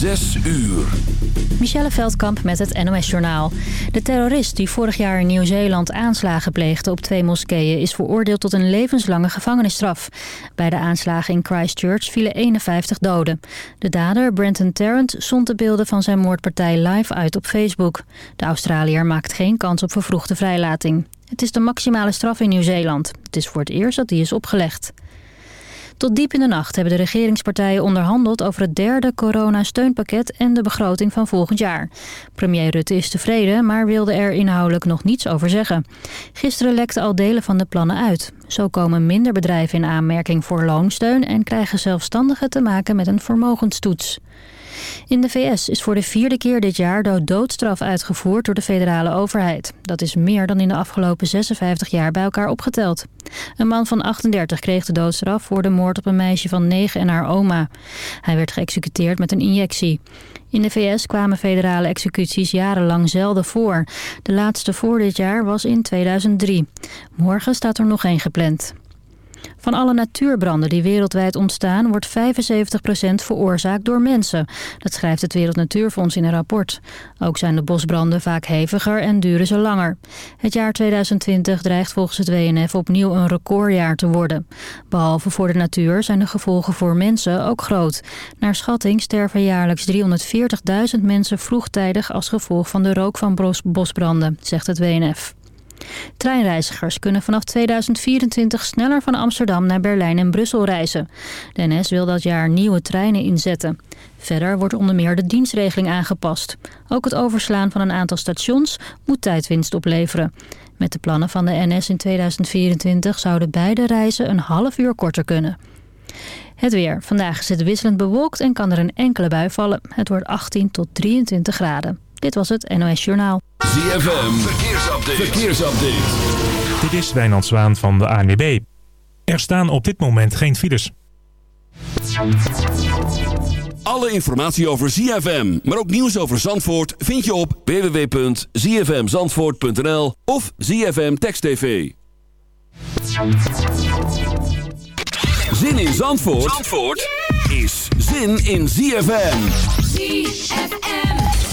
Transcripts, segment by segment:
Zes uur. Michelle Veldkamp met het NOS-journaal. De terrorist die vorig jaar in Nieuw-Zeeland aanslagen pleegde op twee moskeeën... is veroordeeld tot een levenslange gevangenisstraf. Bij de aanslagen in Christchurch vielen 51 doden. De dader, Brenton Tarrant, zond de beelden van zijn moordpartij live uit op Facebook. De Australiër maakt geen kans op vervroegde vrijlating. Het is de maximale straf in Nieuw-Zeeland. Het is voor het eerst dat die is opgelegd. Tot diep in de nacht hebben de regeringspartijen onderhandeld over het derde coronasteunpakket en de begroting van volgend jaar. Premier Rutte is tevreden, maar wilde er inhoudelijk nog niets over zeggen. Gisteren lekten al delen van de plannen uit. Zo komen minder bedrijven in aanmerking voor loonsteun en krijgen zelfstandigen te maken met een vermogenstoets. In de VS is voor de vierde keer dit jaar de doodstraf uitgevoerd door de federale overheid. Dat is meer dan in de afgelopen 56 jaar bij elkaar opgeteld. Een man van 38 kreeg de doodstraf voor de moord op een meisje van 9 en haar oma. Hij werd geëxecuteerd met een injectie. In de VS kwamen federale executies jarenlang zelden voor. De laatste voor dit jaar was in 2003. Morgen staat er nog één gepland. Van alle natuurbranden die wereldwijd ontstaan wordt 75% veroorzaakt door mensen. Dat schrijft het Wereld Natuurfonds in een rapport. Ook zijn de bosbranden vaak heviger en duren ze langer. Het jaar 2020 dreigt volgens het WNF opnieuw een recordjaar te worden. Behalve voor de natuur zijn de gevolgen voor mensen ook groot. Naar schatting sterven jaarlijks 340.000 mensen vroegtijdig als gevolg van de rook van bosbranden, zegt het WNF. Treinreizigers kunnen vanaf 2024 sneller van Amsterdam naar Berlijn en Brussel reizen. De NS wil dat jaar nieuwe treinen inzetten. Verder wordt onder meer de dienstregeling aangepast. Ook het overslaan van een aantal stations moet tijdwinst opleveren. Met de plannen van de NS in 2024 zouden beide reizen een half uur korter kunnen. Het weer. Vandaag is het wisselend bewolkt en kan er een enkele bui vallen. Het wordt 18 tot 23 graden. Dit was het NOS Journaal. ZFM, verkeersupdate. verkeersupdate. Dit is Wijnand Zwaan van de ANWB. Er staan op dit moment geen files. Alle informatie over ZFM, maar ook nieuws over Zandvoort... vind je op www.zfmzandvoort.nl of ZFM Text TV. Zin in Zandvoort, Zandvoort is zin in ZFM. ZFM.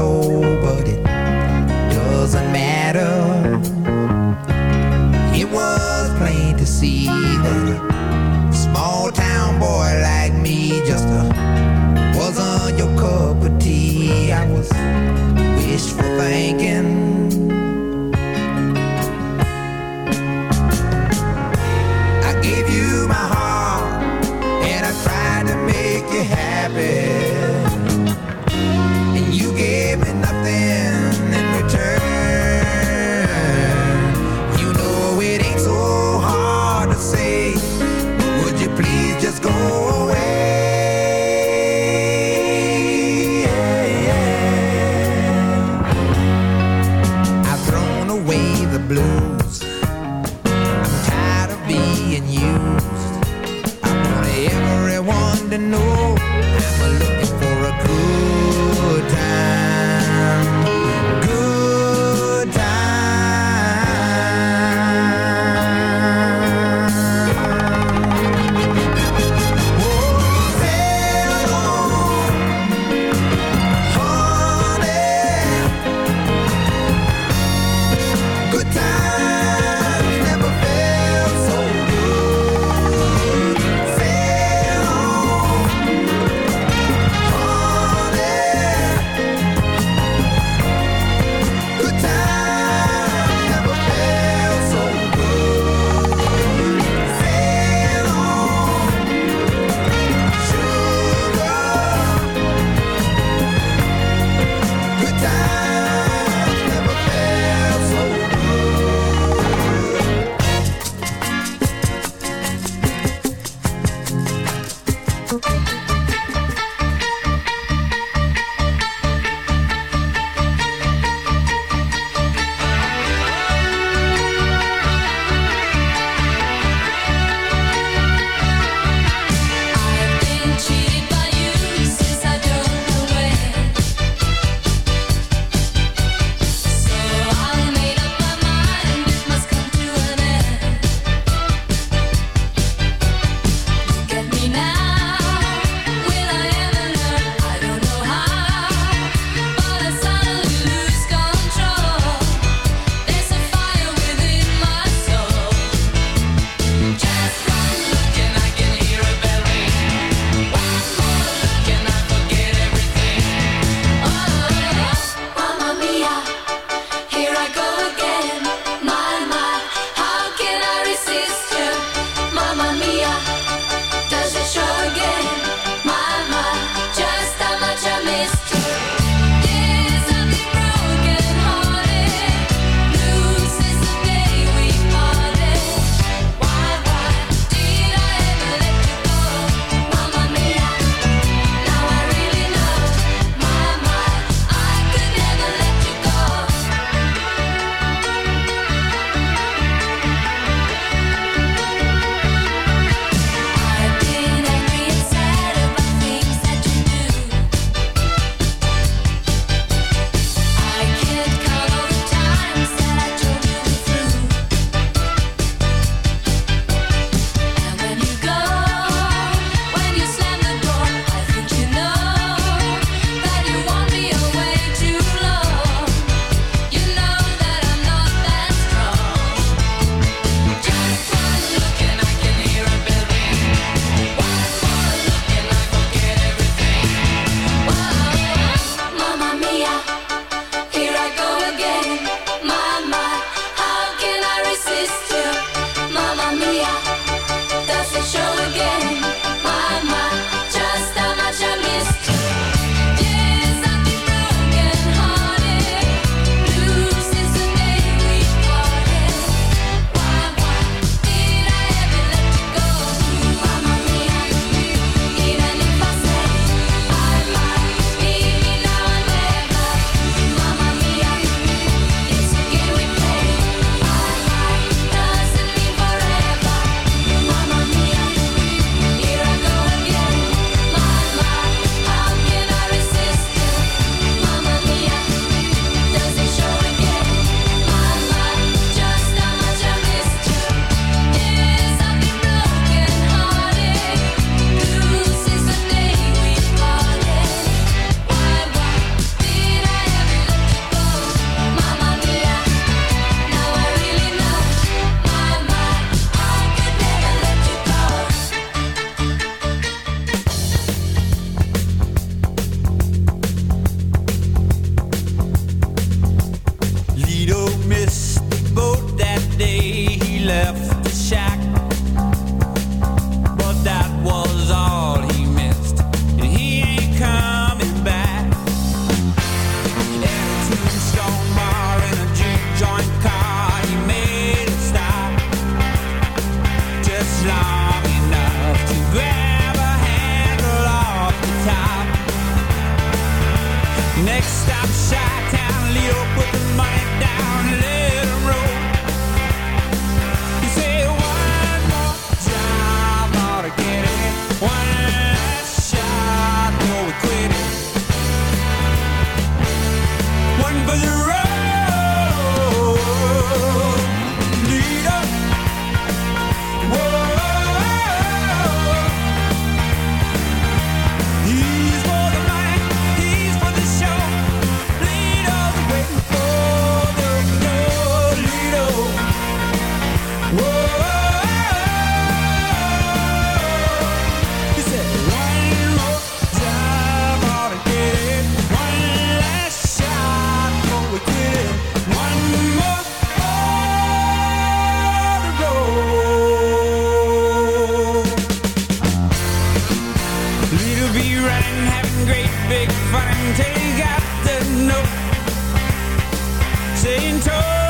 soul. in touch.